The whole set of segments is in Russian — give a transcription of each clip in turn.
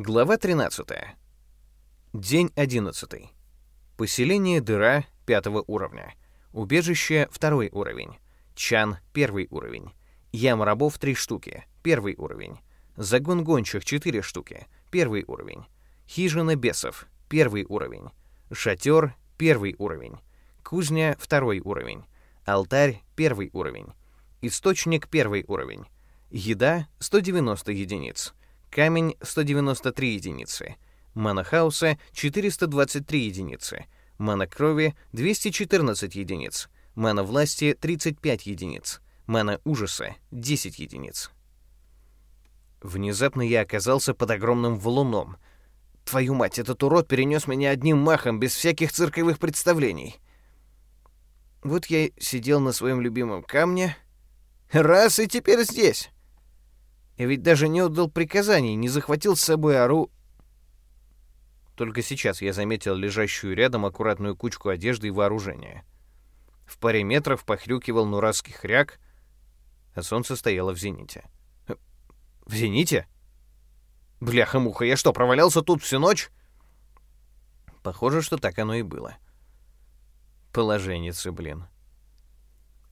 Глава 13. День 11. Поселение Дыра пятого уровня. Убежище второй уровень. Чан первый уровень. Ям рабов три штуки. Первый уровень. Загон гончих четыре штуки. Первый уровень. Хижина бесов. Первый уровень. Шатер первый уровень. Кузня второй уровень. Алтарь первый уровень. Источник первый уровень. Еда 190 единиц. Камень 193 единицы. Мана хаоса 423 единицы. Мана крови 214 единиц. Мана власти 35 единиц. Мана ужаса 10 единиц. Внезапно я оказался под огромным валуном. Твою мать, этот урод перенес меня одним махом, без всяких цирковых представлений. Вот я сидел на своем любимом камне. Раз, и теперь здесь. Я ведь даже не отдал приказаний, не захватил с собой ору... Только сейчас я заметил лежащую рядом аккуратную кучку одежды и вооружения. В паре метров похрюкивал нурасский хряк, а солнце стояло в зените. В зените? Бляха-муха, я что, провалялся тут всю ночь? Похоже, что так оно и было. Положенницы, блин.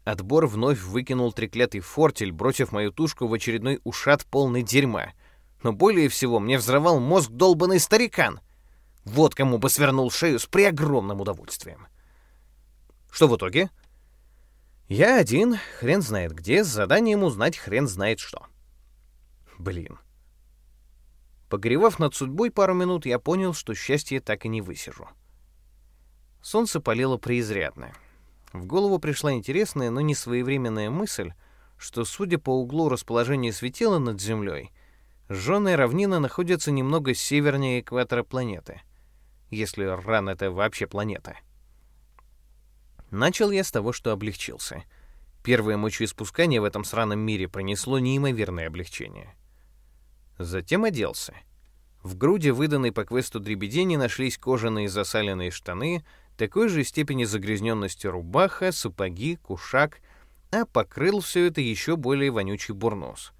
Отбор вновь выкинул треклятый фортель, бросив мою тушку в очередной ушат полный дерьма. Но более всего мне взрывал мозг долбанный старикан. Вот кому бы свернул шею с преогромным удовольствием. Что в итоге? Я один, хрен знает где, с заданием узнать хрен знает что. Блин. Погревав над судьбой пару минут, я понял, что счастье так и не высижу. Солнце палило преизрядно. В голову пришла интересная, но не своевременная мысль, что, судя по углу расположения светила над Землей, жженая равнина находится немного севернее экватора планеты, если Ран — это вообще планета. Начал я с того, что облегчился. Первое мочеиспускание в этом сраном мире принесло неимоверное облегчение. Затем оделся. В груди, выданной по квесту дребедени, нашлись кожаные засаленные штаны — такой же степени загрязненности рубаха, сапоги, кушак, а покрыл все это еще более вонючий бурнос.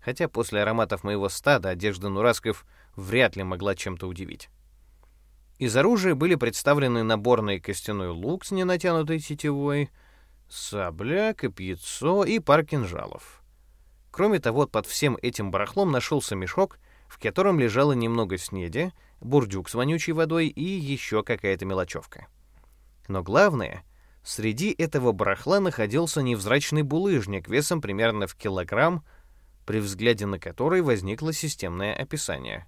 Хотя после ароматов моего стада одежда Нурасков вряд ли могла чем-то удивить. Из оружия были представлены наборный костяной лук с ненатянутой тетивой, сабля, копьецо и пар кинжалов. Кроме того, под всем этим барахлом нашелся мешок, в котором лежало немного снеди, бурдюк с вонючей водой и еще какая-то мелочевка. Но главное, среди этого барахла находился невзрачный булыжник весом примерно в килограмм, при взгляде на который возникло системное описание.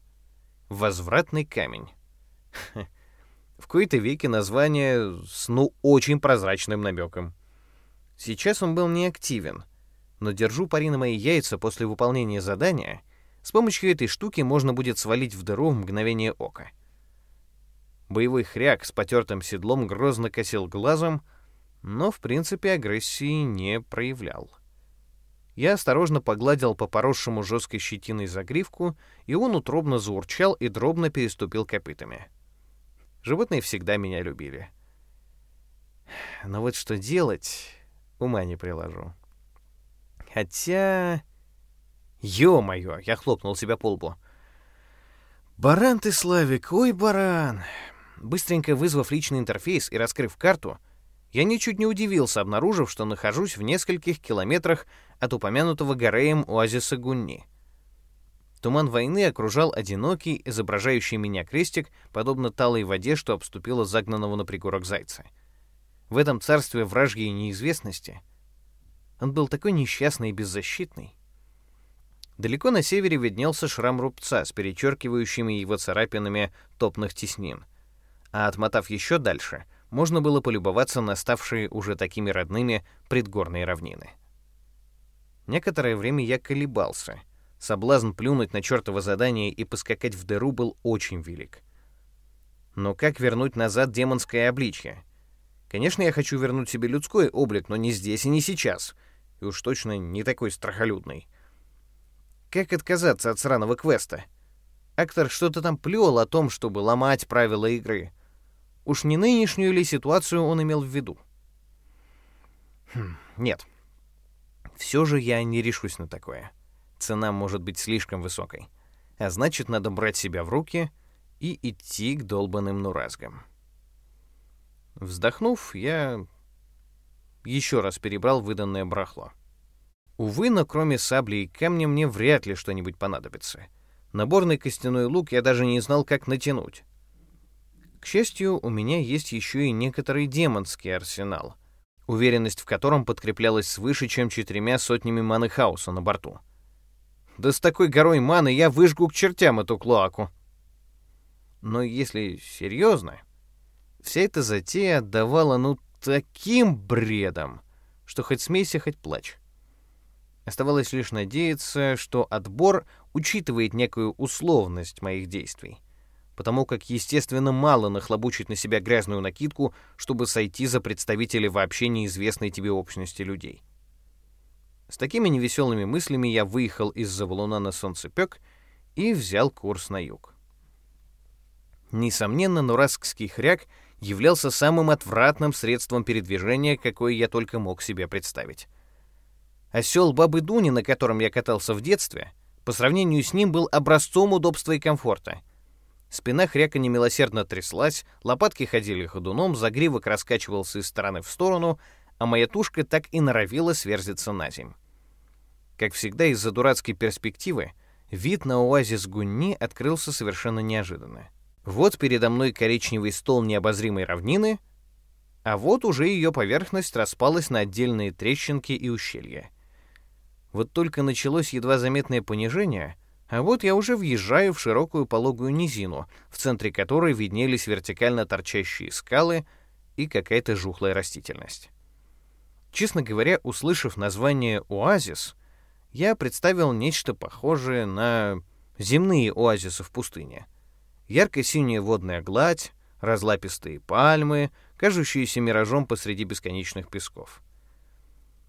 Возвратный камень. В кои-то веке название с ну очень прозрачным намеком. Сейчас он был неактивен, но держу пари на мои яйца после выполнения задания — с помощью этой штуки можно будет свалить в дыру в мгновение ока. Боевой хряк с потертым седлом грозно косил глазом, но в принципе агрессии не проявлял. Я осторожно погладил по поросшему жесткой щетиной загривку, и он утробно заурчал и дробно переступил копытами. Животные всегда меня любили. Но вот что делать, ума не приложу. Хотя... Ё-моё, я хлопнул себя по лбу. Баран ты, Славик, ой, баран. Быстренько вызвав личный интерфейс и раскрыв карту, я ничуть не удивился, обнаружив, что нахожусь в нескольких километрах от упомянутого Гореем оазиса Гунни. Туман войны окружал одинокий, изображающий меня крестик, подобно талой воде, что обступила загнанного на пригорок зайца. В этом царстве вражьей неизвестности он был такой несчастный и беззащитный. Далеко на севере виднелся шрам рубца с перечеркивающими его царапинами топных теснин. А отмотав еще дальше, можно было полюбоваться на ставшие уже такими родными предгорные равнины. Некоторое время я колебался. Соблазн плюнуть на чертово задание и поскакать в дыру был очень велик. Но как вернуть назад демонское обличье? Конечно, я хочу вернуть себе людской облик, но не здесь и не сейчас. И уж точно не такой страхолюдный. Как отказаться от сраного квеста? Актор что-то там плел о том, чтобы ломать правила игры. Уж не нынешнюю ли ситуацию он имел в виду? Хм, нет. Все же я не решусь на такое. Цена может быть слишком высокой. А значит, надо брать себя в руки и идти к долбанным нуразгам. Вздохнув, я еще раз перебрал выданное брахло. Увы, но кроме сабли и камня мне вряд ли что-нибудь понадобится. Наборный костяной лук я даже не знал, как натянуть. К счастью, у меня есть еще и некоторый демонский арсенал, уверенность в котором подкреплялась свыше, чем четырьмя сотнями маны хаоса на борту. Да с такой горой маны я выжгу к чертям эту клоаку. Но если серьезно, вся эта затея отдавала ну таким бредом, что хоть смейся, хоть плачь. Оставалось лишь надеяться, что отбор учитывает некую условность моих действий, потому как, естественно, мало нахлобучить на себя грязную накидку, чтобы сойти за представителей вообще неизвестной тебе общности людей. С такими невеселыми мыслями я выехал из-за валуна на солнцепек и взял курс на юг. Несомненно, нураскский хряк являлся самым отвратным средством передвижения, какое я только мог себе представить. Осел Бабы Дуни, на котором я катался в детстве, по сравнению с ним был образцом удобства и комфорта. Спина хряка немилосердно тряслась, лопатки ходили ходуном, загривок раскачивался из стороны в сторону, а моя тушка так и норовила сверзиться на земь. Как всегда, из-за дурацкой перспективы, вид на оазис Гунни открылся совершенно неожиданно. Вот передо мной коричневый стол необозримой равнины, а вот уже ее поверхность распалась на отдельные трещинки и ущелья. Вот только началось едва заметное понижение, а вот я уже въезжаю в широкую пологую низину, в центре которой виднелись вертикально торчащие скалы и какая-то жухлая растительность. Честно говоря, услышав название «Оазис», я представил нечто похожее на земные оазисы в пустыне — ярко-синяя водная гладь, разлапистые пальмы, кажущиеся миражом посреди бесконечных песков.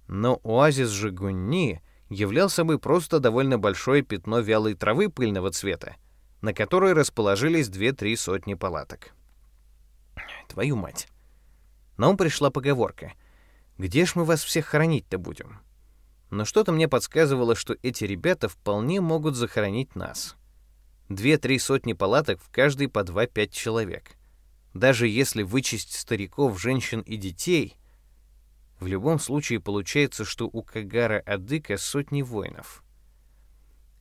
Но оазис Жигунни являл собой просто довольно большое пятно вялой травы пыльного цвета, на которой расположились две-три сотни палаток. Твою мать. На ум пришла поговорка. «Где ж мы вас всех хоронить-то будем?» Но что-то мне подсказывало, что эти ребята вполне могут захоронить нас. Две-три сотни палаток в каждой по два-пять человек. Даже если вычесть стариков, женщин и детей, в любом случае получается, что у Кагара Адыка сотни воинов.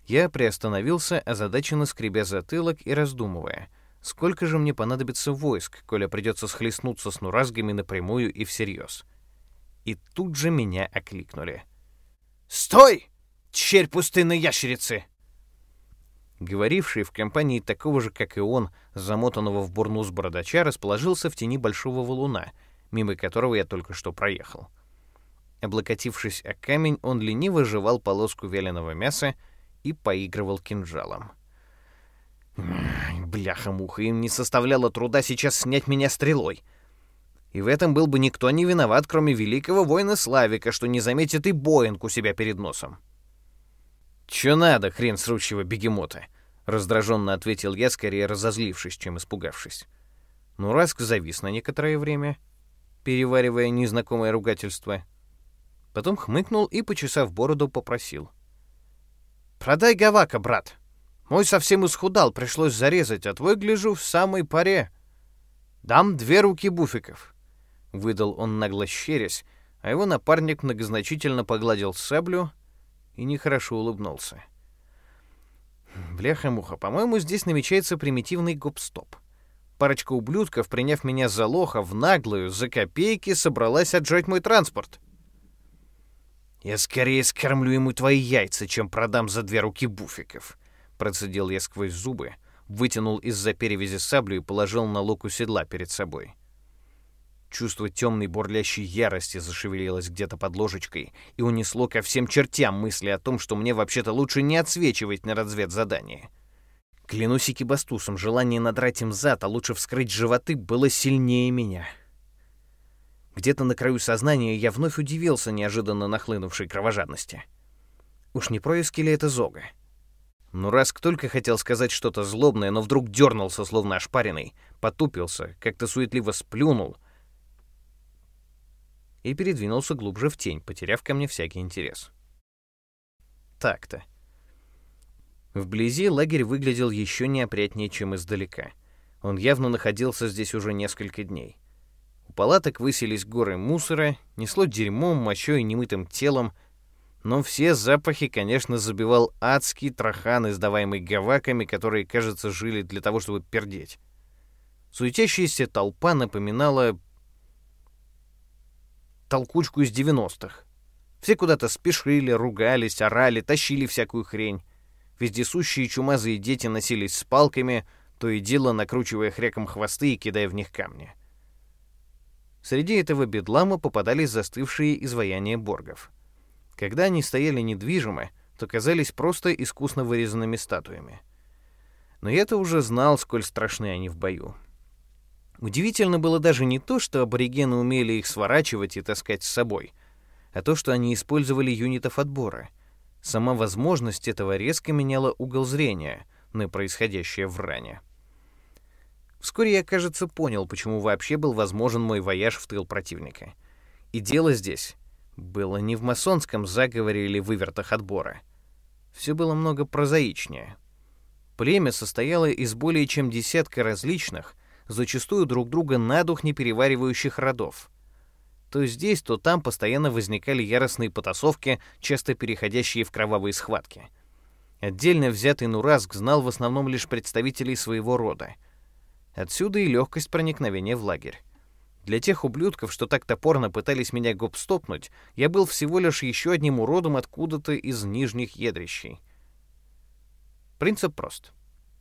Я приостановился, озадаченно скребя затылок и раздумывая, сколько же мне понадобится войск, коли придется схлестнуться с нуразгами напрямую и всерьез. И тут же меня окликнули. «Стой! Черь пустынной ящерицы!» Говоривший в компании такого же, как и он, замотанного в бурнус бородача, расположился в тени большого валуна, мимо которого я только что проехал. Облокотившись о камень, он лениво жевал полоску вяленого мяса и поигрывал кинжалом. Бляха-муха, им не составляло труда сейчас снять меня стрелой. И в этом был бы никто не виноват, кроме великого воина Славика, что не заметит и Боинг себя перед носом. «Чё надо, хрен срущего бегемота?» — раздраженно ответил я, скорее разозлившись, чем испугавшись. Ну, Раск завис на некоторое время, переваривая незнакомое ругательство. Потом хмыкнул и, почесав бороду, попросил. «Продай гавака, брат. Мой совсем исхудал, пришлось зарезать, а твой, гляжу, в самой паре. Дам две руки буфиков». Выдал он нагло щерясь, а его напарник многозначительно погладил саблю — и нехорошо улыбнулся. Бляха-муха, по-моему, здесь намечается примитивный гоп-стоп. Парочка ублюдков, приняв меня за лоха, в наглую, за копейки собралась отжать мой транспорт. «Я скорее скормлю ему твои яйца, чем продам за две руки буфиков», — процедил я сквозь зубы, вытянул из-за перевязи саблю и положил на луку седла перед собой. Чувство темной бурлящей ярости зашевелилось где-то под ложечкой и унесло ко всем чертям мысли о том, что мне вообще-то лучше не отсвечивать на разведзадание. Клянусь Икибастусом, желание надрать им зад, а лучше вскрыть животы, было сильнее меня. Где-то на краю сознания я вновь удивился неожиданно нахлынувшей кровожадности. Уж не происки ли это Зога? Ну, раз только хотел сказать что-то злобное, но вдруг дернулся, словно ошпаренный, потупился, как-то суетливо сплюнул — и передвинулся глубже в тень, потеряв ко мне всякий интерес. Так-то. Вблизи лагерь выглядел еще неопрятнее, чем издалека. Он явно находился здесь уже несколько дней. У палаток высились горы мусора, несло дерьмом, мочой и немытым телом, но все запахи, конечно, забивал адский трахан, издаваемый гаваками, которые, кажется, жили для того, чтобы пердеть. Суетящаяся толпа напоминала толкучку из 90-х. Все куда-то спешили, ругались, орали, тащили всякую хрень. Вездесущие чумазые дети носились с палками, то и дело накручивая хряком хвосты и кидая в них камни. Среди этого бедлама попадались застывшие изваяния боргов. Когда они стояли недвижимо, то казались просто искусно вырезанными статуями. Но я-то уже знал, сколь страшны они в бою. Удивительно было даже не то, что аборигены умели их сворачивать и таскать с собой, а то, что они использовали юнитов отбора. Сама возможность этого резко меняла угол зрения на происходящее в ране. Вскоре я, кажется, понял, почему вообще был возможен мой вояж в тыл противника. И дело здесь было не в масонском заговоре или вывертах отбора. Все было много прозаичнее. Племя состояло из более чем десятка различных, зачастую друг друга на дух не переваривающих родов. То здесь, то там постоянно возникали яростные потасовки, часто переходящие в кровавые схватки. Отдельно взятый Нураск знал в основном лишь представителей своего рода. Отсюда и легкость проникновения в лагерь. Для тех ублюдков, что так топорно пытались меня гоп-стопнуть, я был всего лишь еще одним уродом откуда-то из нижних едрищей. Принцип прост.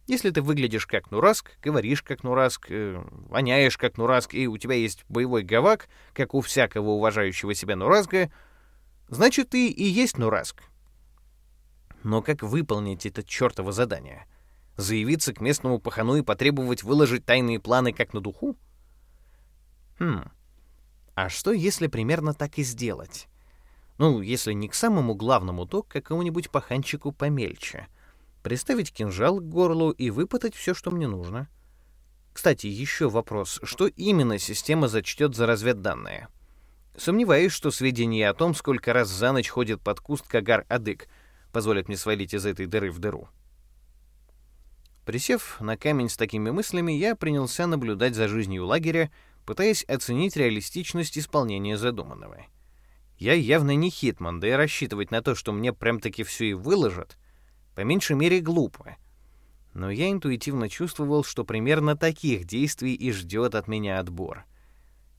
Если ты выглядишь как Нураск, говоришь как Нураск, э, воняешь как Нураск, и у тебя есть боевой гавак, как у всякого уважающего себя Нурасга, значит, ты и есть Нураск. Но как выполнить это чертово задание? Заявиться к местному пахану и потребовать выложить тайные планы как на духу? Хм, а что если примерно так и сделать? Ну, если не к самому главному, то к какому-нибудь паханчику помельче — приставить кинжал к горлу и выпытать все, что мне нужно. Кстати, еще вопрос, что именно система зачтет за разведданные? Сомневаюсь, что сведения о том, сколько раз за ночь ходит под куст Кагар-Адык, позволят мне свалить из этой дыры в дыру. Присев на камень с такими мыслями, я принялся наблюдать за жизнью лагеря, пытаясь оценить реалистичность исполнения задуманного. Я явно не Хитман, да и рассчитывать на то, что мне прям-таки все и выложат, по меньшей мере, глупо. Но я интуитивно чувствовал, что примерно таких действий и ждет от меня отбор.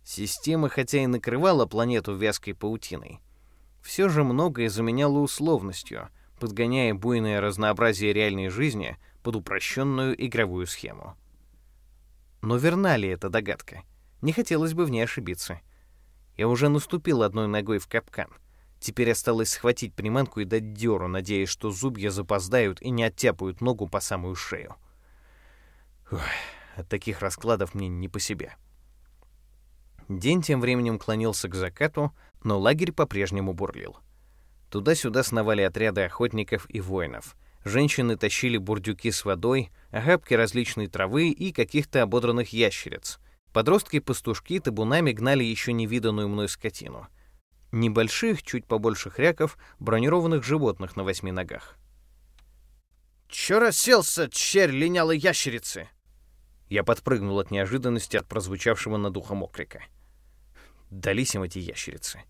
Система, хотя и накрывала планету вязкой паутиной, все же многое заменяла условностью, подгоняя буйное разнообразие реальной жизни под упрощенную игровую схему. Но верна ли эта догадка? Не хотелось бы в ней ошибиться. Я уже наступил одной ногой в капкан — Теперь осталось схватить приманку и дать дёру, надеясь, что зубья запоздают и не оттяпают ногу по самую шею. Ух, от таких раскладов мне не по себе. День тем временем клонился к закату, но лагерь по-прежнему бурлил. Туда-сюда сновали отряды охотников и воинов. Женщины тащили бурдюки с водой, охапки различной травы и каких-то ободранных ящериц. Подростки-пастушки табунами гнали еще невиданную мной скотину — небольших, чуть побольше хряков, бронированных животных на восьми ногах. «Чё расселся, черь линялой ящерицы?» Я подпрыгнул от неожиданности от прозвучавшего над ухом окрика. Дались им эти ящерицы.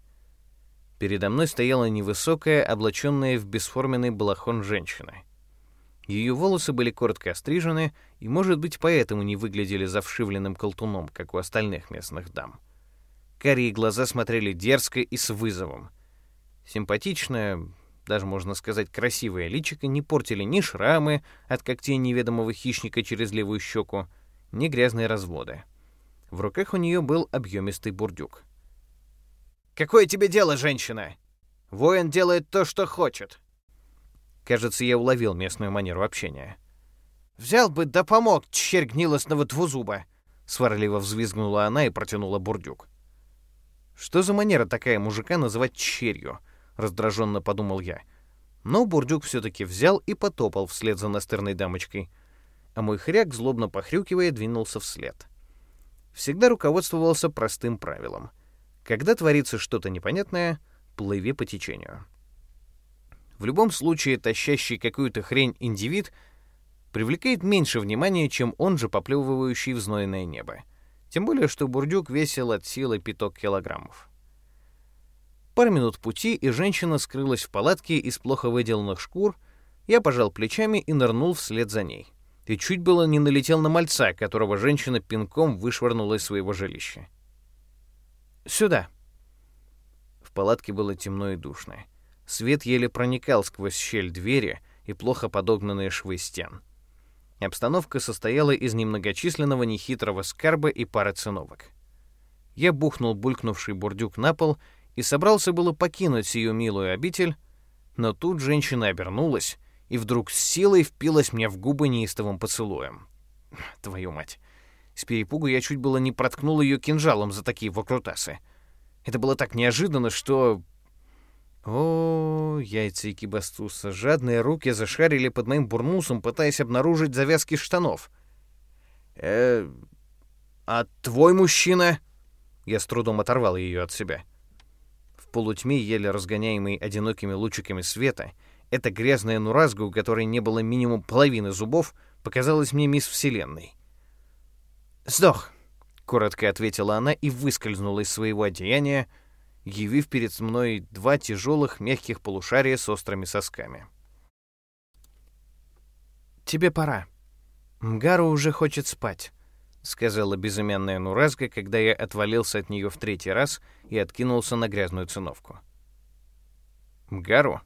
Передо мной стояла невысокая, облаченная в бесформенный балахон женщина. Ее волосы были коротко острижены и, может быть, поэтому не выглядели завшивленным колтуном, как у остальных местных дам. — Карие глаза смотрели дерзко и с вызовом. Симпатичная, даже можно сказать красивая личико не портили ни шрамы от когтей неведомого хищника через левую щеку, ни грязные разводы. В руках у нее был объемистый бурдюк. «Какое тебе дело, женщина? Воин делает то, что хочет». Кажется, я уловил местную манеру общения. «Взял бы да помог, черь гнилостного двузуба!» Сварливо взвизгнула она и протянула бурдюк. Что за манера такая мужика называть черью? Раздраженно подумал я. Но бурдюк все-таки взял и потопал вслед за настырной дамочкой. А мой хряк, злобно похрюкивая, двинулся вслед. Всегда руководствовался простым правилом. Когда творится что-то непонятное, плыви по течению. В любом случае, тащащий какую-то хрень индивид привлекает меньше внимания, чем он же поплевывающий в знойное небо. Тем более, что бурдюк весил от силы пяток килограммов. Пару минут пути, и женщина скрылась в палатке из плохо выделанных шкур. Я пожал плечами и нырнул вслед за ней. И чуть было не налетел на мальца, которого женщина пинком вышвырнула из своего жилища. «Сюда!» В палатке было темно и душно. Свет еле проникал сквозь щель двери и плохо подогнанные швы стен. Обстановка состояла из немногочисленного нехитрого скарба и пары циновок. Я бухнул булькнувший бурдюк на пол и собрался было покинуть сию милую обитель, но тут женщина обернулась и вдруг с силой впилась мне в губы неистовым поцелуем. Твою мать. С перепугу я чуть было не проткнул ее кинжалом за такие выкрутасы. Это было так неожиданно, что... О, яйца и кибастуса. Жадные руки зашарили под моим бурнусом, пытаясь обнаружить завязки штанов. «Э... А твой мужчина?» Я с трудом оторвал ее от себя. В полутьме, еле разгоняемой одинокими лучиками света, эта грязная нуразга, у которой не было минимум половины зубов, показалась мне мисс Вселенной. «Сдох», — коротко ответила она и выскользнула из своего одеяния, явив перед мной два тяжелых мягких полушария с острыми сосками. «Тебе пора. Мгару уже хочет спать», — сказала безымянная Нуразга, когда я отвалился от нее в третий раз и откинулся на грязную циновку. «Мгару?»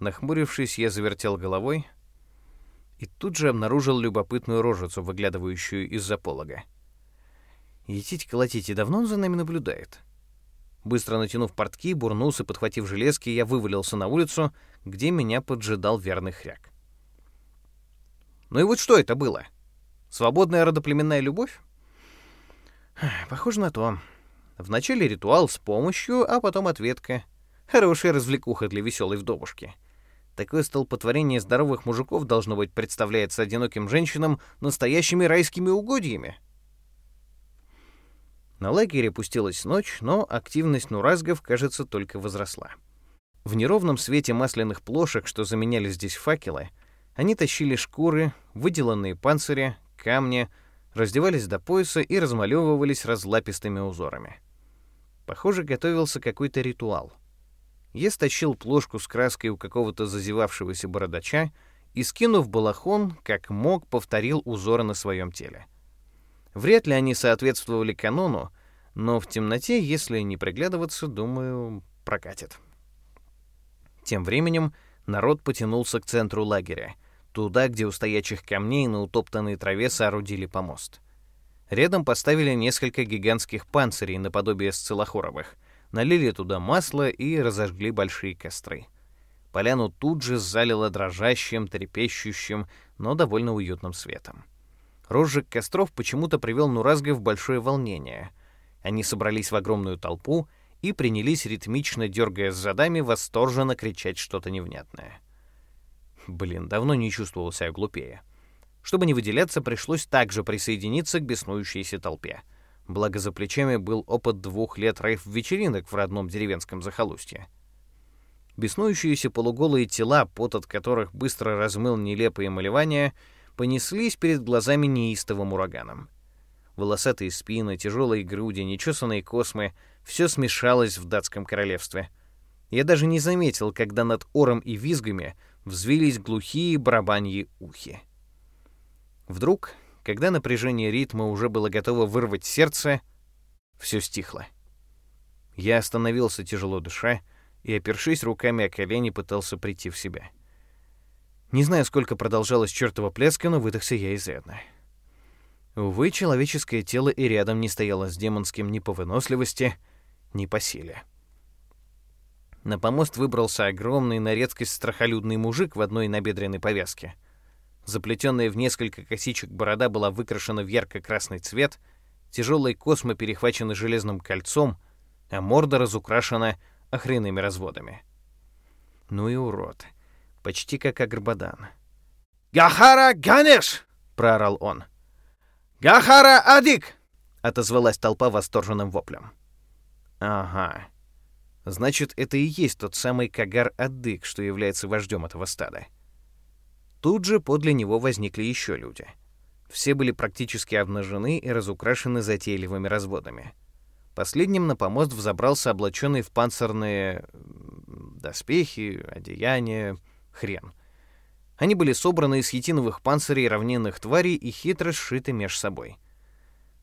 Нахмурившись, я завертел головой и тут же обнаружил любопытную рожицу, выглядывающую из-за полога. Етить-колотить, и давно он за нами наблюдает?» Быстро натянув портки, бурнулся, подхватив железки, я вывалился на улицу, где меня поджидал верный хряк. Ну и вот что это было? Свободная родоплеменная любовь? Похоже на то. Вначале ритуал с помощью, а потом ответка. Хорошая развлекуха для веселой вдовушки. Такое столпотворение здоровых мужиков, должно быть, представляется одиноким женщинам настоящими райскими угодьями. На лагере пустилась ночь, но активность нуразгов, кажется, только возросла. В неровном свете масляных плошек, что заменяли здесь факелы, они тащили шкуры, выделанные панцири, камни, раздевались до пояса и размалевывались разлапистыми узорами. Похоже, готовился какой-то ритуал. Я стащил плошку с краской у какого-то зазевавшегося бородача и, скинув балахон, как мог, повторил узоры на своем теле. Вряд ли они соответствовали канону, но в темноте, если не приглядываться, думаю, прокатит. Тем временем народ потянулся к центру лагеря, туда, где у стоячих камней на утоптанной траве соорудили помост. Рядом поставили несколько гигантских панцирей наподобие сцилохоровых, налили туда масло и разожгли большие костры. Поляну тут же залило дрожащим, трепещущим, но довольно уютным светом. Розжиг костров почему-то привел Нуразга в большое волнение. Они собрались в огромную толпу и принялись, ритмично дергая задами, восторженно кричать что-то невнятное. Блин, давно не чувствовал себя глупее. Чтобы не выделяться, пришлось также присоединиться к беснующейся толпе. Благо за плечами был опыт двух лет рейф-вечеринок в родном деревенском захолустье. Беснующиеся полуголые тела, пот от которых быстро размыл нелепые малевания — понеслись перед глазами неистовым ураганом. Волосатые спины, тяжелые груди, нечесанные космы — все смешалось в датском королевстве. Я даже не заметил, когда над ором и визгами взвились глухие барабаньи ухи. Вдруг, когда напряжение ритма уже было готово вырвать сердце, все стихло. Я остановился, тяжело дыша, и, опершись руками о колени, пытался прийти в себя. Не знаю, сколько продолжалась чертова пляска, но выдохся я изрядно. Увы, человеческое тело и рядом не стояло с демонским ни по выносливости, ни по силе. На помост выбрался огромный на редкость страхолюдный мужик в одной набедренной повязке. Заплетенная в несколько косичек борода была выкрашена в ярко-красный цвет, тяжелые космы перехвачены железным кольцом, а морда разукрашена охренными разводами. Ну и урод почти как Агрбадан. «Гахара Ганеш!» — проорал он. «Гахара Адик!» — отозвалась толпа восторженным воплем. «Ага. Значит, это и есть тот самый Кагар-Адык, что является вождем этого стада. Тут же подле него возникли еще люди. Все были практически обнажены и разукрашены затейливыми разводами. Последним на помост взобрался облаченный в панцирные доспехи, одеяния, хрен. Они были собраны из хитиновых панцирей равнинных тварей и хитро сшиты меж собой.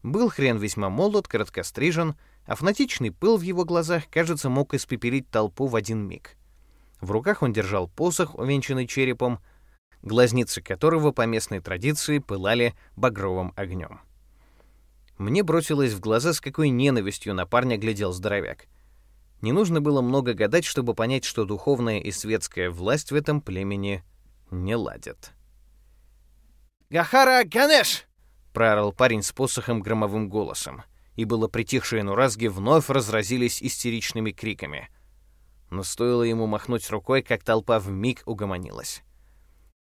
Был хрен весьма молод, короткострижен, а фанатичный пыл в его глазах, кажется, мог испепелить толпу в один миг. В руках он держал посох, увенчанный черепом, глазницы которого по местной традиции пылали багровым огнем. Мне бросилось в глаза, с какой ненавистью на парня глядел здоровяк. Не нужно было много гадать, чтобы понять, что духовная и светская власть в этом племени не ладят. «Гахара Ганеш!» — проорал парень с посохом громовым голосом, и было притихшие нуразги вновь разразились истеричными криками. Но стоило ему махнуть рукой, как толпа вмиг угомонилась.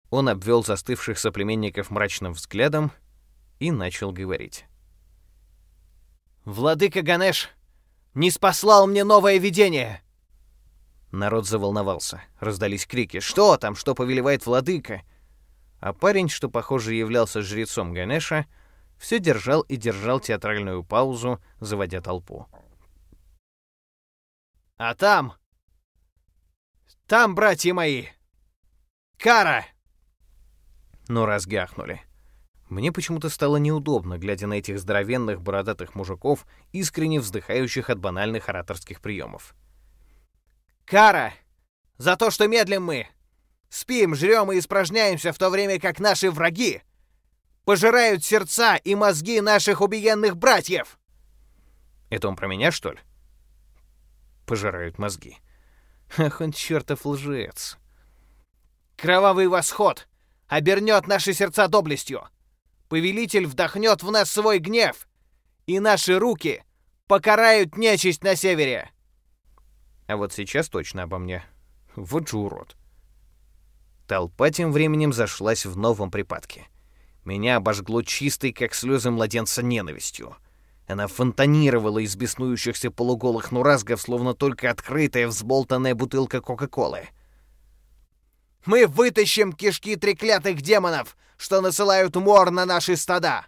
Он обвел застывших соплеменников мрачным взглядом и начал говорить. «Владыка Ганеш не спаслал мне новое видение!» Народ заволновался. Раздались крики «Что там? Что повелевает владыка?» А парень, что, похоже, являлся жрецом Ганеша, все держал и держал театральную паузу, заводя толпу. «А там... там, братья мои, кара!» Но разгахнули. Мне почему-то стало неудобно, глядя на этих здоровенных бородатых мужиков, искренне вздыхающих от банальных ораторских приемов. «Кара! За то, что медлим мы! Спим, жрем и испражняемся, в то время как наши враги пожирают сердца и мозги наших убиенных братьев!» «Это он про меня, что ли?» «Пожирают мозги. Ах, он чертов лжец!» «Кровавый восход обернет наши сердца доблестью!» Повелитель вдохнет в нас свой гнев, и наши руки покарают нечисть на севере. А вот сейчас точно обо мне. Вот же урод. Толпа тем временем зашлась в новом припадке. Меня обожгло чистой, как слезы младенца, ненавистью. Она фонтанировала из беснующихся полуголых нуразгов, словно только открытая взболтанная бутылка Кока-Колы. Мы вытащим кишки треклятых демонов, что насылают мор на наши стада.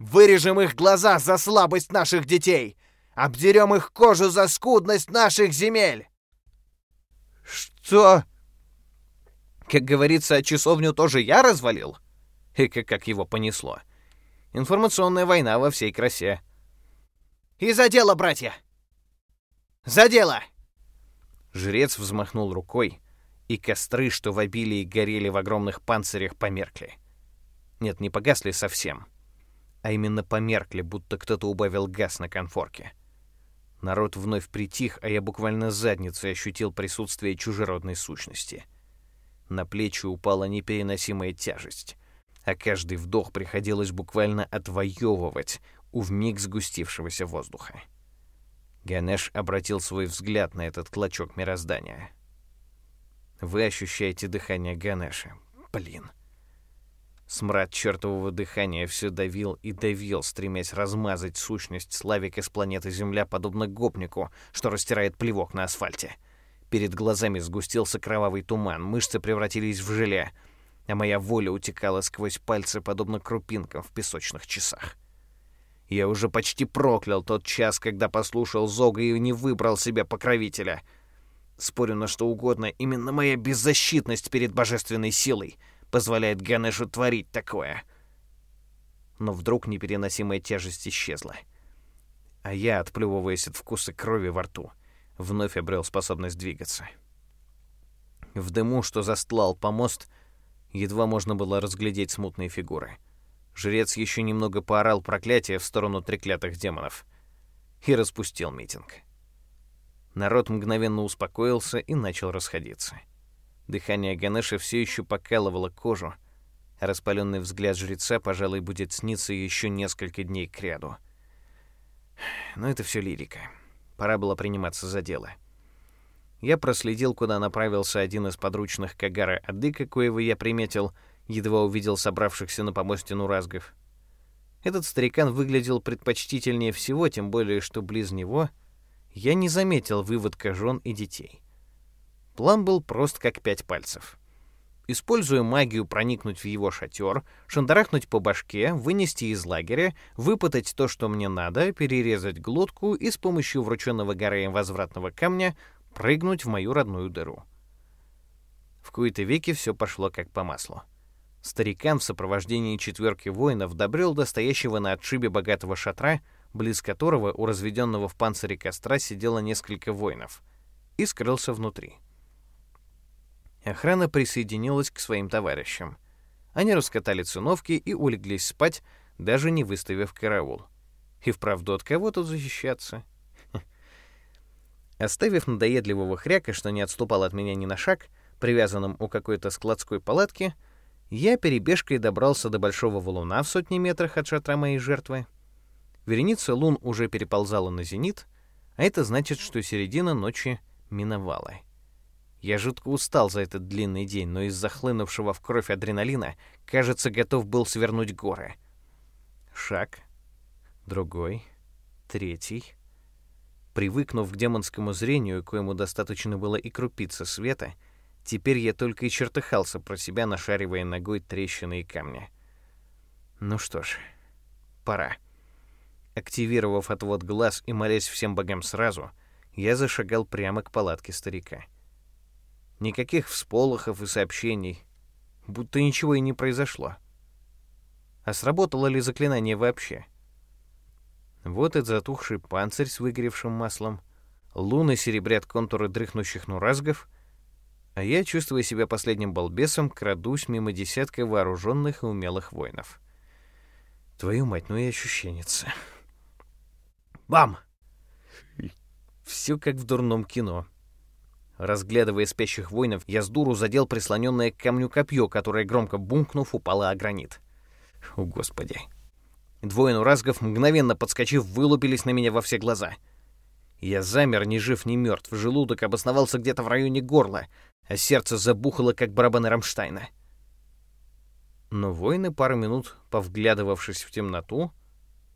Вырежем их глаза за слабость наших детей. Обдерем их кожу за скудность наших земель. Что? Как говорится, часовню тоже я развалил? И как, как его понесло. Информационная война во всей красе. И за дело, братья! За дело! Жрец взмахнул рукой, и костры, что в обилии горели в огромных панцирях, померкли. Нет, не погасли совсем, а именно померкли, будто кто-то убавил газ на конфорке. Народ вновь притих, а я буквально задницей ощутил присутствие чужеродной сущности. На плечи упала непереносимая тяжесть, а каждый вдох приходилось буквально отвоевывать у вмиг сгустившегося воздуха. Ганеш обратил свой взгляд на этот клочок мироздания — вы ощущаете дыхание Ганеша. Блин. Смрад чертового дыхания все давил и давил, стремясь размазать сущность Славика с планеты Земля, подобно гопнику, что растирает плевок на асфальте. Перед глазами сгустился кровавый туман, мышцы превратились в желе, а моя воля утекала сквозь пальцы, подобно крупинкам в песочных часах. Я уже почти проклял тот час, когда послушал Зога и не выбрал себе покровителя — Спорю на что угодно, именно моя беззащитность перед божественной силой позволяет Ганешу творить такое. Но вдруг непереносимая тяжесть исчезла. А я, отплевываясь от вкуса крови во рту, вновь обрел способность двигаться. В дыму, что застлал помост, едва можно было разглядеть смутные фигуры. Жрец еще немного поорал проклятие в сторону треклятых демонов и распустил митинг. Народ мгновенно успокоился и начал расходиться. Дыхание Ганеша все еще покалывало кожу, распаленный взгляд жреца, пожалуй, будет сниться еще несколько дней кряду. Но это все лирика. Пора было приниматься за дело. Я проследил, куда направился один из подручных Кагара Адыка, коего я приметил, едва увидел собравшихся на помосте нуразгов. Этот старикан выглядел предпочтительнее всего, тем более, что близ него — я не заметил выводка жен и детей. План был прост как пять пальцев. Используя магию проникнуть в его шатер, шандарахнуть по башке, вынести из лагеря, выпытать то, что мне надо, перерезать глотку и с помощью врученного Гареем возвратного камня прыгнуть в мою родную дыру. В кои-то веки все пошло как по маслу. Старикан в сопровождении четверки воинов добрел до стоящего на отшибе богатого шатра, близ которого у разведенного в панцире костра сидело несколько воинов, и скрылся внутри. Охрана присоединилась к своим товарищам. Они раскатали циновки и улеглись спать, даже не выставив караул. И вправду от кого тут защищаться? Оставив надоедливого хряка, что не отступал от меня ни на шаг, привязанным у какой-то складской палатки, я перебежкой добрался до большого валуна в сотни метрах от шатра моей жертвы. Вереница лун уже переползала на зенит, а это значит, что середина ночи миновала. Я жутко устал за этот длинный день, но из-за хлынувшего в кровь адреналина, кажется, готов был свернуть горы. Шаг, другой, третий. Привыкнув к демонскому зрению, коему достаточно было и крупицы света, теперь я только и чертыхался про себя, нашаривая ногой трещины и камни. Ну что ж, пора. Активировав отвод глаз и молясь всем богам сразу, я зашагал прямо к палатке старика. — Никаких всполохов и сообщений. Будто ничего и не произошло. А сработало ли заклинание вообще? Вот этот затухший панцирь с выгоревшим маслом. Луны серебрят контуры дрыхнущих нуразгов, а я, чувствуя себя последним балбесом, крадусь мимо десятка вооруженных и умелых воинов. Твою мать, ну и ощущенница. Бам! Все как в дурном кино. Разглядывая спящих воинов, я с дуру задел прислоненное к камню копье, которое, громко бумкнув, упало о гранит. О, Господи. Двое нуразгов, мгновенно подскочив, вылупились на меня во все глаза. Я замер, ни жив, ни мертв. Желудок обосновался где-то в районе горла, а сердце забухало, как барабаны Рамштайна. Но воины, пару минут повглядывавшись в темноту,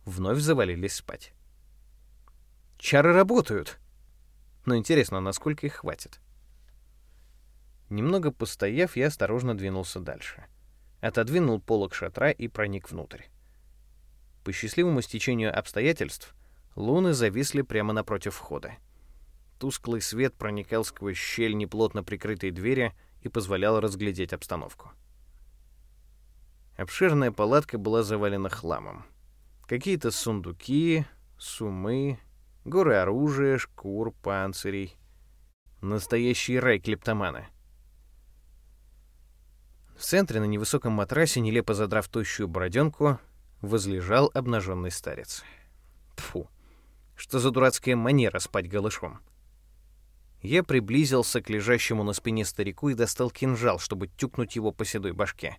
вновь завалились спать. «Чары работают!» Но интересно, насколько их хватит. Немного постояв, я осторожно двинулся дальше. Отодвинул полок шатра и проник внутрь. По счастливому стечению обстоятельств, луны зависли прямо напротив входа. Тусклый свет проникал сквозь щель неплотно прикрытой двери и позволял разглядеть обстановку. Обширная палатка была завалена хламом. Какие-то сундуки, сумы, Горы оружия, шкур, панцирей. Настоящий рай клептомана. В центре на невысоком матрасе, нелепо задрав тощую бороденку, возлежал обнаженный старец. Тфу, что за дурацкая манера спать голышом? Я приблизился к лежащему на спине старику и достал кинжал, чтобы тюкнуть его по седой башке.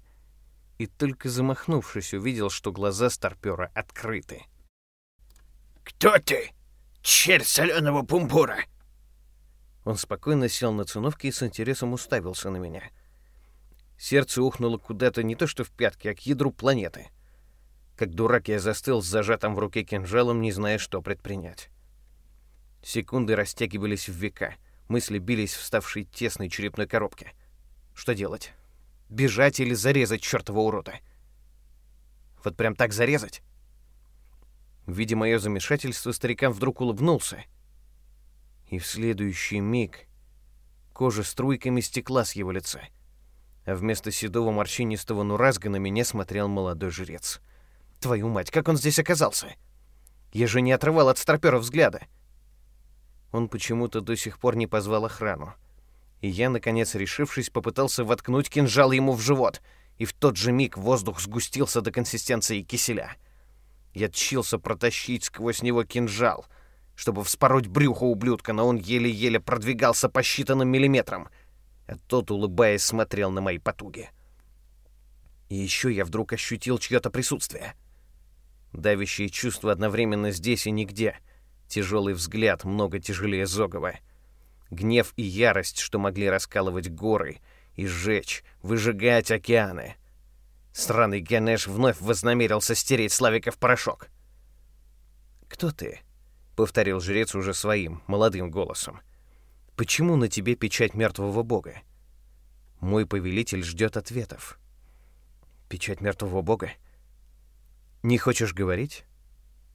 И только замахнувшись, увидел, что глаза старпера открыты. «Кто ты?» Черь соленого пумпура!» Он спокойно сел на циновке и с интересом уставился на меня. Сердце ухнуло куда-то не то что в пятки, а к ядру планеты. Как дурак я застыл с зажатым в руке кинжалом, не зная, что предпринять. Секунды растягивались в века, мысли бились в ставшей тесной черепной коробке. Что делать? Бежать или зарезать чертова урода? Вот прям так зарезать? Видя мое замешательство, старикан вдруг улыбнулся. И в следующий миг кожа струйками стекла с его лица. А вместо седого морщинистого нуразга на меня смотрел молодой жрец. Твою мать, как он здесь оказался? Я же не отрывал от старпера взгляда. Он почему-то до сих пор не позвал охрану. И я, наконец решившись, попытался воткнуть кинжал ему в живот, и в тот же миг воздух сгустился до консистенции киселя — я тщился протащить сквозь него кинжал, чтобы вспороть брюхо ублюдка, но он еле-еле продвигался по считанным миллиметрам, а тот, улыбаясь, смотрел на мои потуги. И еще я вдруг ощутил чье-то присутствие. Давящее чувство одновременно здесь и нигде. Тяжелый взгляд, много тяжелее Зогова. Гнев и ярость, что могли раскалывать горы и сжечь, выжигать океаны — Сраный Ганеш вновь вознамерился стереть Славика в порошок. «Кто ты? — повторил жрец уже своим, молодым голосом. «Почему на тебе печать мертвого бога? Мой повелитель ждет ответов». «Печать мертвого бога? Не хочешь говорить?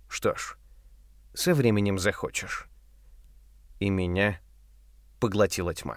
Что ж, со временем захочешь». И меня поглотила тьма.